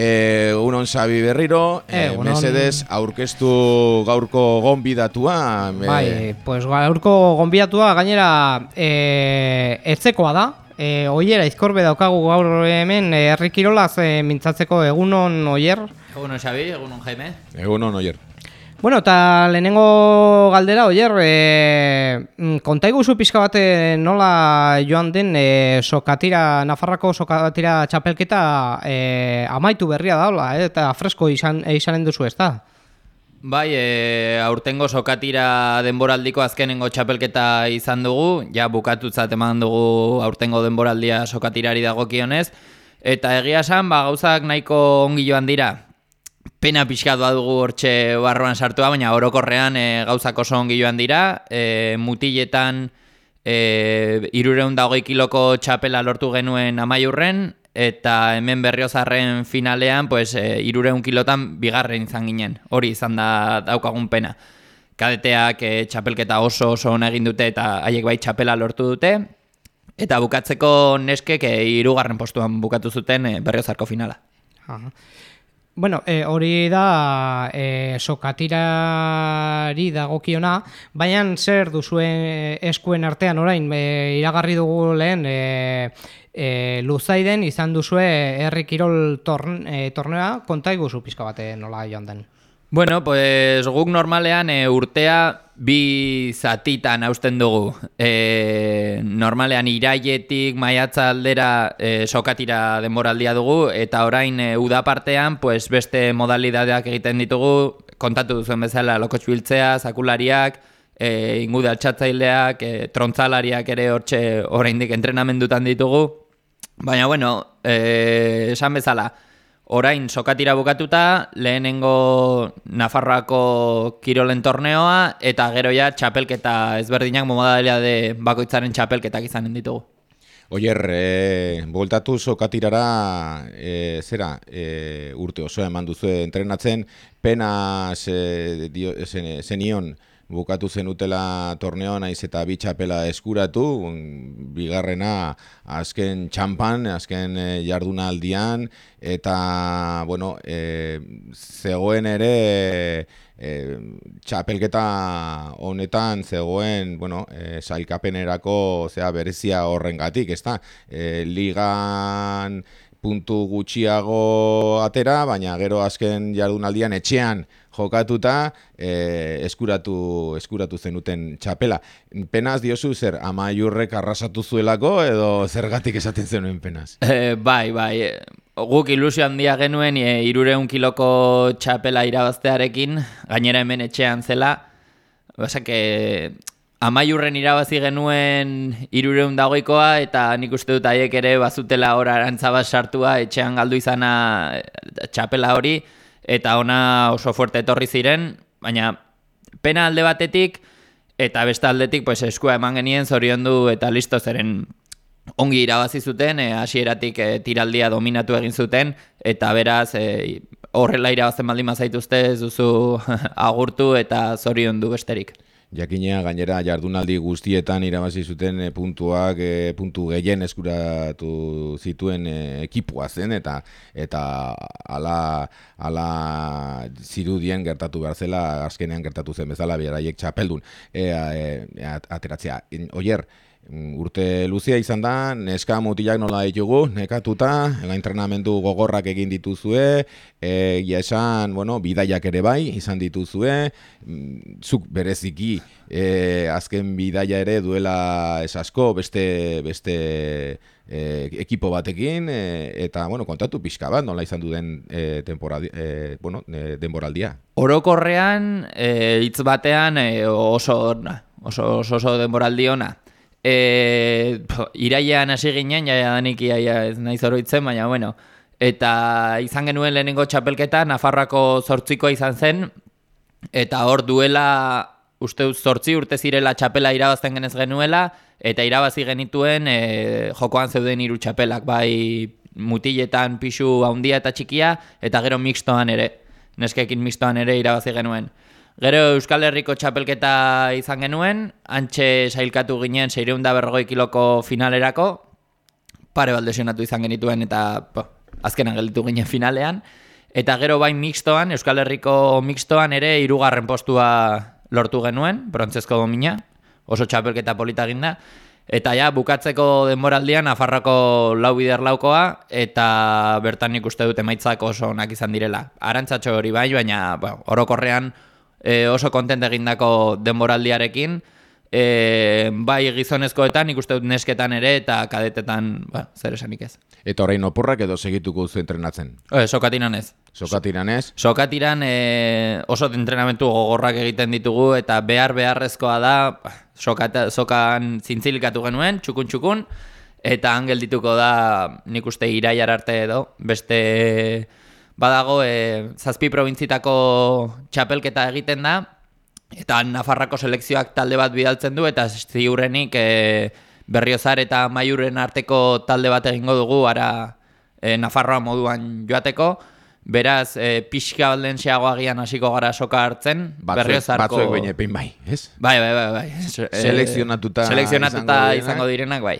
E, unon sabi berriro, e, Egunon. mesedez aurkeztu gaurko gonbidatua. e, Bai, pues gaurko gonbidatua gainera e, etzekoa da. E, oiera izkorbe daukagu gaur hemen e, herri kirolaz e, mintzatzeko egunon oier. Egunon Xabi, egunon Jaime. Egunon, oier. Bueno, eta lehenengo galdera, oier, e, mm, konta iguzu pixka bate nola joan den e, sokatira, Nafarrako sokatira txapelketa e, amaitu berria daula, e, eta fresko izan, e, izanen duzu ez da? Bai, e, aurtengo sokatira denboraldiko azkenengo txapelketa izan dugu, ja bukatutzat eman dugu aurtengo denboraldia sokatirari dagokionez, eta egia esan, ba, gauzak nahiko ongi joan dira. Pena pixka doa dugu hortxe barroan sartua, baina orokorrean e, gauzak oso ongi joan dira, e, mutiletan e, irureun dagoi kiloko txapela lortu genuen amaiurren, eta hemen berriozarren finalean, pues, e, irureun kilotan bigarren izan ginen, hori izan da daukagun pena. Kadeteak e, txapelketa oso oso ona egin dute eta haiek bai txapela lortu dute, eta bukatzeko neskek e, irugarren postuan bukatu zuten e, berriozarko finala. Aha. Bueno, e, hori da e, sokatirari dagokiona, baina zer duzuen eskuen artean orain, e, iragarri dugu lehen e, e, luzaiden izan duzue herri kirol torn, e, tornea, konta iguzu pizka bate nola joan den. Bueno, pues guk normalean e, urtea bi zatitan hausten dugu. E, normalean irailetik maiatza aldera e, sokatira denboraldia dugu, eta orain e, uda partean pues beste modalidadeak egiten ditugu, kontatu duzuen bezala lokotx biltzea, zakulariak, e, ingude altxatzaileak, e, trontzalariak ere hortxe oraindik entrenamendutan ditugu. Baina, bueno, e, esan bezala, orain sokatira bukatuta, lehenengo Nafarroako kirolen torneoa, eta gero ja txapelketa ezberdinak modalitate bakoitzaren txapelketak izanen ditugu. Oier, e, voltatu sokatirara, e, zera, e, urte osoa eman duzu entrenatzen, pena ze, dio, zen, zenion bukatu zenutela torneo naiz eta bi txapela eskuratu, bigarrena azken txampan, azken e, jardunaldian, eta, bueno, e, zegoen ere e, txapelketa honetan zegoen, bueno, e, sailkapenerako zea berezia horrengatik, ezta? E, ligan puntu gutxiago atera, baina gero azken jardunaldian etxean jokatuta e, eskuratu, eskuratu zenuten txapela. Penaz diozu zer, amaiurrek arrasatu zuelako edo zergatik esaten zenuen penaz? E, bai, bai, e, guk ilusio handia genuen e, irureun kiloko txapela irabaztearekin, gainera hemen etxean zela, Basa que amaiurren irabazi genuen irureun dagoikoa eta nik uste dut haiek ere bazutela hor arantzabaz sartua etxean galdu izana e, txapela hori eta ona oso fuerte etorri ziren, baina pena alde batetik eta beste aldetik pues, eskua eman genien zoriondu eta listo zeren ongi irabazi zuten, e, hasieratik e, tiraldia dominatu egin zuten eta beraz e, horrela irabazten baldin mazaituzte ez duzu agurtu eta zoriondu besterik. Jakinea gainera jardunaldi guztietan irabazi zuten e, puntuak e, puntu gehien eskuratu zituen e, ekipua zen eta eta hala hala zirudien gertatu behar zela azkenean gertatu zen bezala beraiek txapeldun e, e, ateratzea. Oier, urte luzea izan da, neska mutilak nola ditugu, nekatuta, entrenamendu gogorrak egin dituzue, e, esan, bueno, bidaiak ere bai, izan dituzue, zuk bereziki e, azken bidaia ere duela esasko, beste, beste e, ekipo batekin, e, eta, bueno, kontatu pixka bat, nola izan duden e, temporadi, e, bueno, e, denboraldia. Orokorrean, e, hitz batean, e, oso, oso, oso, oso denboraldi ona. E, iraian hasi ginen, jaia danik iaia ez nahi zoroitzen, baina bueno. Eta izan genuen lehenengo txapelketa, Nafarrako zortzikoa izan zen, eta hor duela, uste zortzi urte zirela txapela irabazten genez genuela, eta irabazi genituen e, jokoan zeuden hiru txapelak, bai mutiletan pixu handia eta txikia, eta gero mixtoan ere, neskekin mixtoan ere irabazi genuen. Gero Euskal Herriko txapelketa izan genuen, antxe sailkatu ginen seireunda berrogoi kiloko finalerako, pare bat izan genituen eta po, azkenan gelditu ginen finalean. Eta gero bain mixtoan, Euskal Herriko mixtoan ere hirugarren postua lortu genuen, brontzesko domina, oso txapelketa polita ginda. Eta ja, bukatzeko denboraldian, Nafarroko lau bider laukoa, eta bertan nik uste emaitzak oso onak izan direla. Arantzatxo hori bai, baina bueno, orokorrean e, oso kontent egindako denboraldiarekin, e, bai gizonezkoetan, nik uste dut nesketan ere, eta kadetetan, ba, zer esanik ez. Eta orain oporrak edo segituko zu entrenatzen? E, sokatinan ez. Sokatiran ez? Sokatiran e, oso entrenamentu gogorrak egiten ditugu, eta behar beharrezkoa da, sokata, sokan zintzilikatu genuen, txukun txukun, eta angel dituko da nik uste iraiar arte edo, beste badago e, zazpi provintzitako txapelketa egiten da, eta Nafarrako selekzioak talde bat bidaltzen du, eta ziurrenik e, berriozar eta maiuren arteko talde bat egingo dugu, ara e, Nafarroa moduan joateko, Beraz, e, pixka balden agian hasiko gara soka hartzen, Batzuek, berriozarko... batzuek baina epin bai, ez? Bai, bai, bai, bai. Selekzionatuta selekzionatuta izango izango, direnak, bai.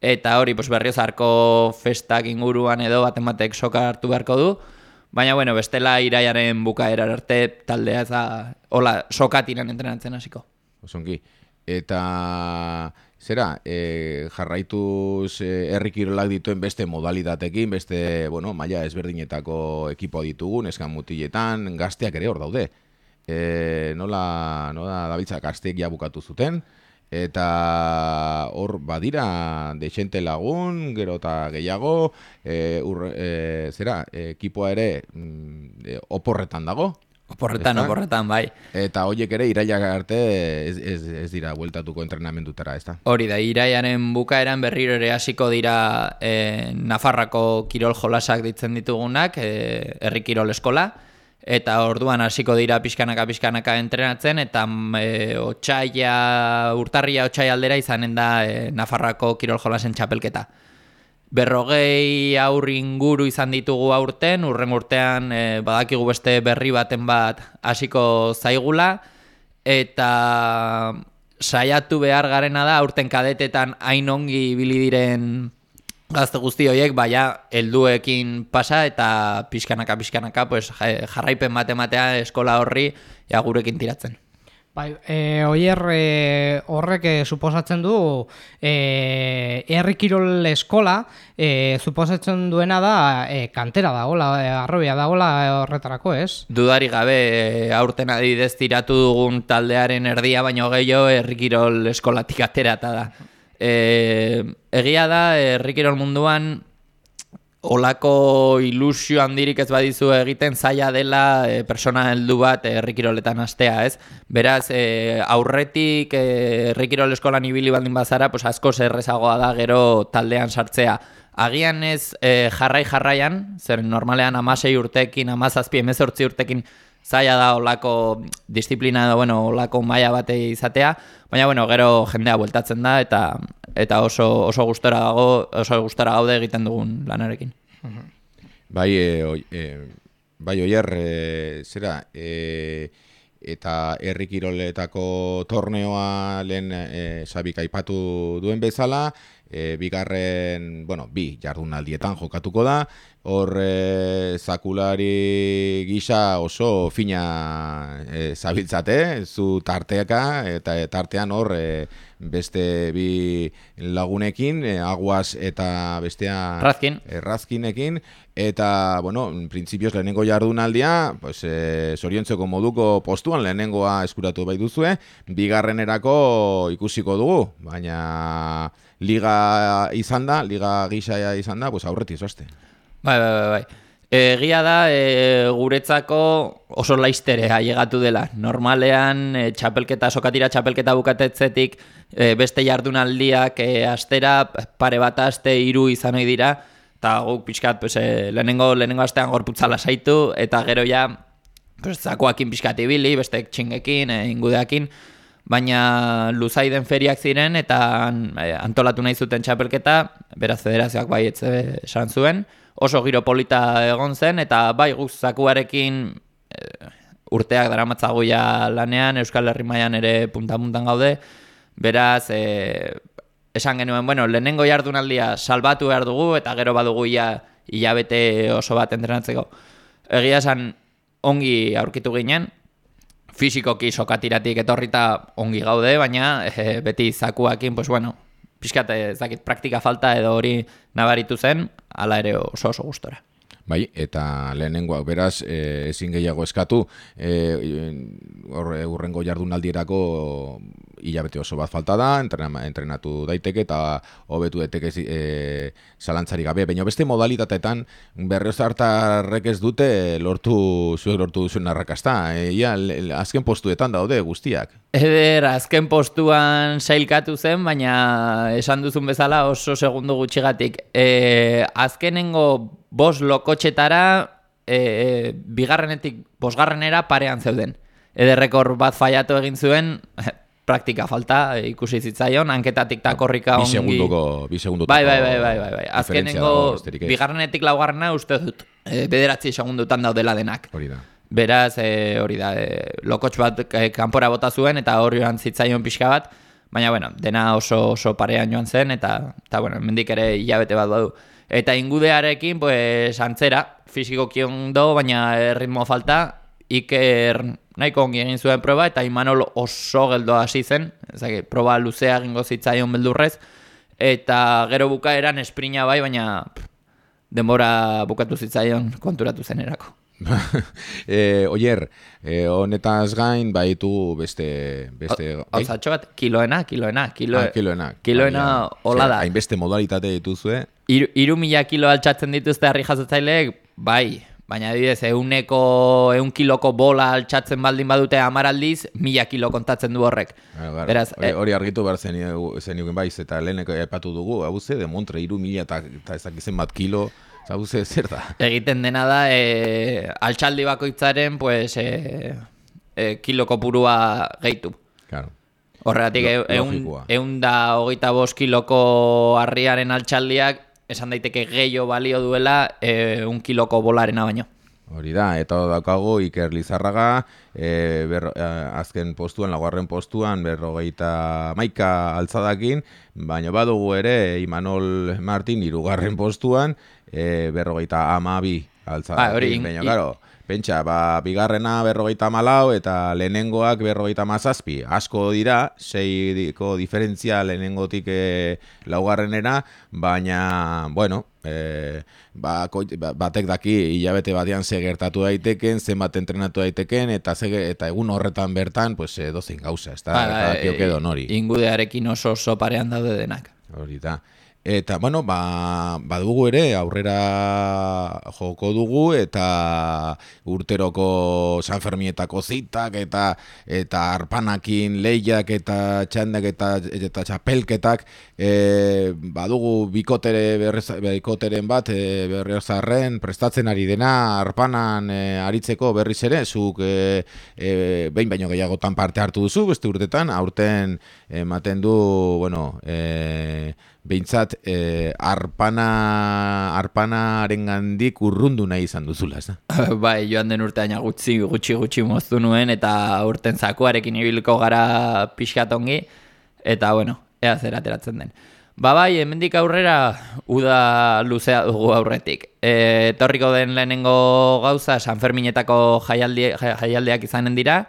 Eta hori, pues, berriozarko festak inguruan edo baten batek soka hartu beharko du. Baina, bueno, bestela iraiaren bukaera arte taldea ez da, hola, sokatinan entrenatzen hasiko. Osongi. Eta zera, e, jarraituz e, herri kirolak dituen beste modalitatekin, beste, bueno, maila ezberdinetako ekipo ditugu, neskan mutiletan, gazteak ere hor daude. E, nola, nola dabiltza gazteek ja bukatu zuten, eta hor badira deixente lagun, gero eta gehiago, e, ur, e, zera, ekipoa ere mm, e, oporretan dago, Oporretan, Ezta? oporretan, bai. Eta hoiek ere irailak arte ez, ez, ez dira bueltatuko entrenamendutara, ez da? Hori da, iraiaren bukaeran berriro ere hasiko dira e, Nafarrako kirol jolasak ditzen ditugunak, e, herri kirol eskola, eta orduan hasiko dira pixkanaka pixkanaka entrenatzen, eta e, otxaila, urtarria otxaila aldera izanen da e, Nafarrako kirol jolasen txapelketa. Berrogei aur inguru izan ditugu aurten, urren urtean e, badakigu beste berri baten bat hasiko zaigula, eta saiatu behar garena da aurten kadetetan hain ongi ibili diren gazte guzti horiek, baina helduekin pasa eta pixkanaka pixkanaka pues, jarraipen matematea eskola horri ja, gurekin tiratzen. Bai, e, oier e, horrek e, suposatzen du e, herri kirol eskola e, suposatzen duena da e, kantera dagoela, e, arrobia dagoela horretarako, ez? Dudari gabe e, aurten adidez tiratu dugun taldearen erdia, baino gehiago herri kirol eskolatik aterata da. E, egia da, herri kirol munduan olako ilusio handirik ez badizu egiten zaila dela e, persona heldu bat herrikiroletan astea, ez? Beraz, e, aurretik herrikirol eskolan ibili baldin bazara, pues asko errezagoa da gero taldean sartzea. Agian ez e, jarrai jarraian, zer normalean amasei urtekin, amazazpi, emezortzi urtekin zaila da olako disiplina edo, bueno, olako maila bate izatea, baina, bueno, gero jendea bueltatzen da, eta eta oso oso gustora dago, oso gustora gaude egiten dugun lanarekin. Bai, e, oi, e, bai oier, e, zera, e, eta herri kiroletako torneoa lehen e, sabik aipatu duen bezala, e, bigarren, bueno, bi jardunaldietan jokatuko da, hor e, zakulari gisa oso fina e, zabiltzate, zu tarteaka, eta tartean hor e, beste bi lagunekin, e, aguas eta bestea Razkin. e, razkinekin, eta, bueno, printzipioz lehenengo jardunaldia, pues, e, zoriontzeko moduko postuan lehenengoa eskuratu bai duzue, bigarrenerako ikusiko dugu, baina liga izan da, liga gisa izan da, pues aurretik zoazte. Bai, bai, bai, bai. Egia da, e, guretzako oso laistere ailegatu dela. Normalean, e, txapelketa, sokatira txapelketa bukatetzetik, e, beste jardunaldiak e, astera, pare bat aste hiru izan ohi dira, eta guk pixkat, pues, e, lehenengo, lehenengo astean gorputzala saitu, eta gero ja, pues, zakoakin pixkat ibili, beste txingekin, e, ingudeakin, baina luzaiden feriak ziren, eta e, antolatu nahi zuten txapelketa, beraz federazioak bai etze esan zuen, oso giro polita egon zen, eta bai guz zakuarekin e, urteak daramatzagu ja lanean, Euskal Herri mailan ere punta-puntan gaude, beraz, e, esan genuen, bueno, lehenengo jardunaldia salbatu behar dugu, eta gero badugu ja hilabete oso bat entrenatzeko. Egia esan ongi aurkitu ginen, fizikoki sokatiratik etorrita ongi gaude, baina e, beti zakuakin, pues bueno, pixkat ez dakit praktika falta edo hori nabaritu zen, hala ere oso oso gustora. Bai, eta lehenengoak beraz, e, ezin gehiago eskatu, e, horre urrengo jardunaldierako hilabete oso bat falta da, entrenatu daiteke eta hobetu daiteke e, zalantzari gabe. Baina beste modalitateetan berriozartarrek ez dute lortu zuek lortu duzuen arrakasta. E, ia, azken postuetan daude guztiak. Eder, azken postuan sailkatu zen, baina esan duzun bezala oso segundu gutxigatik. E, azkenengo bos lokotxetara e, bigarrenetik bosgarrenera parean zeuden. Ederrekor bat faiatu egin zuen, praktika falta ikusi zitzaion, anketatik ta korrika ongi... Bi segunduko, bi segunduko... Bai, bai, bai, bai, bai, bai. Azkenengo, bigarrenetik laugarrena uste dut, e, bederatzi segundutan daudela denak. Hori da. Beraz, e, hori da, e, lokotx bat e, kanpora bota zuen, eta hori joan zitzaion pixka bat, baina, bueno, dena oso, oso parean joan zen, eta, eta bueno, mendik ere hilabete bat badu. Eta ingudearekin, pues, antzera, fiziko kion do, baina ritmo falta, Iker nahiko ongi egin zuen proba eta Imanol oso geldo hasi zen, ezagik, proba luzea egingo zitzaion beldurrez eta gero bukaeran esprina bai, baina denbora bukatu zitzaion konturatu zenerako. e, oier, e, honetaz gain baitu beste... beste bai? bat, kiloena, kiloena, kilo, ah, kiloena. Kiloena hola da. Hainbeste modalitate dituzue. Iru, iru mila kilo altxatzen dituzte harri jasotzaileek, bai, Baina adibidez, euneko, eun kiloko bola altxatzen baldin badute amaraldiz, mila kilo kontatzen du horrek. Beraz, hori, eh, hori argitu behar zen, zen baiz, eta leheneko epatu dugu, hau ze, de montre, iru mila eta, eta ezakizen bat kilo, hau ze, zer da? Egiten dena da, e, altxaldi bakoitzaren, pues, e, e, kiloko purua gehitu. Claro. Horregatik, Lo, eun, da hogeita bost kiloko harriaren altxaldiak, esan daiteke gehiago balio duela e, un kiloko bolarena baino. Hori da, eta daukago Iker Lizarraga, e, ber, e, azken postuan, laguarren postuan, berrogeita maika altzadakin, baina badugu ere, Imanol Martin, irugarren postuan, e, berrogeita amabi altzadakin. Ba, hori, baina, claro, Pentsa, ba, bigarrena berrogeita malau eta lehenengoak berrogeita mazazpi. Asko dira, seiko diferentzia lehenengotik e, laugarrenera, baina, bueno, e, ba, ba, batek daki hilabete batean ze gertatu daiteken, zenbat entrenatu daiteken, eta ze, eta egun horretan bertan, pues, dozein gauza, ez da, ba, e, nori. Ingudearekin oso oso parean daude denak. Hori da. Eta, bueno, ba, badugu ere, aurrera joko dugu, eta urteroko San Fermietako zitak, eta eta arpanakin lehiak, eta txandak, eta, eta txapelketak, e, badugu bikotere berrez, bikoteren bat, e, berriozarren, prestatzen ari dena, arpanan e, aritzeko berriz ere, zuk e, e, behin baino gehiagotan parte hartu duzu, beste urtetan, aurten ematen du, bueno, e, behintzat e, arpana arpanaren gandik urrundu nahi izan duzula, ez bai, joan den urtean gutxi gutxi gutxi moztu nuen, eta urten zakuarekin ibiliko gara pixkatongi, eta bueno, ea zer ateratzen den. Ba bai, hemendik aurrera uda luzea dugu aurretik. E, torriko den lehenengo gauza, San Ferminetako jaialdi, jaialdiak izanen dira,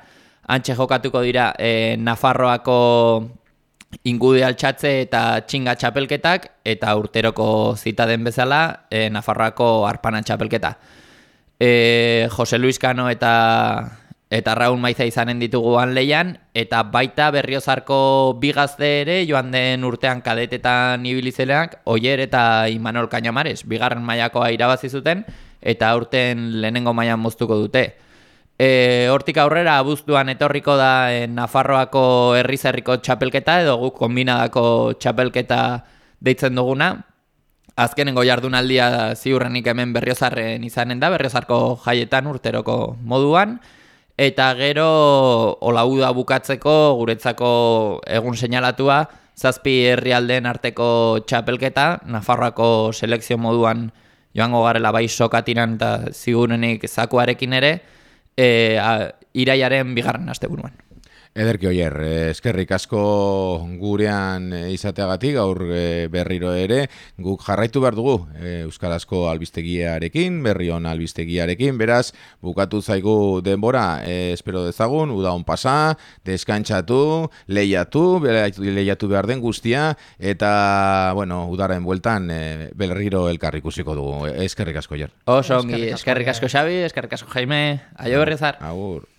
antxe jokatuko dira e, Nafarroako ingude altxatze eta txinga txapelketak eta urteroko zita den bezala e, Nafarroako arpana txapelketa. E, Jose Luis Cano eta eta Raúl Maiza izanen dituguan leian eta baita berriozarko bigazte ere joan den urtean kadetetan ibilizeleak Oier eta Imanol Kainamares bigarren mailakoa irabazi zuten eta urten lehenengo mailan moztuko dute. E, hortik aurrera abuztuan etorriko da e, Nafarroako herrizerriko txapelketa edo guk kombinadako txapelketa deitzen duguna. Azkenengo jardunaldia ziurrenik hemen berriozarren izanen da, berriozarko jaietan urteroko moduan. Eta gero olauda bukatzeko guretzako egun seinalatua zazpi herrialdeen arteko txapelketa, Nafarroako selekzio moduan joango garela bai sokatinan eta ziurrenik zakuarekin ere, e, a, iraiaren bigarren asteburuan. Ederki oier, eh, eskerrik asko gurean eh, izateagatik gaur eh, berriro ere, guk jarraitu behar dugu Euskarazko albistegiarekin, berrion albistegiarekin, beraz, bukatu zaigu denbora, espero dezagun, uda hon pasa, deskantxatu, lehiatu, lehiatu behar den guztia, eta, bueno, udaren bueltan, berriro elkarrikusiko dugu, eskerrik asko oier. Oso, eskerrik asko Xabi, eskerrik asko Jaime, aio berrizar. Agur.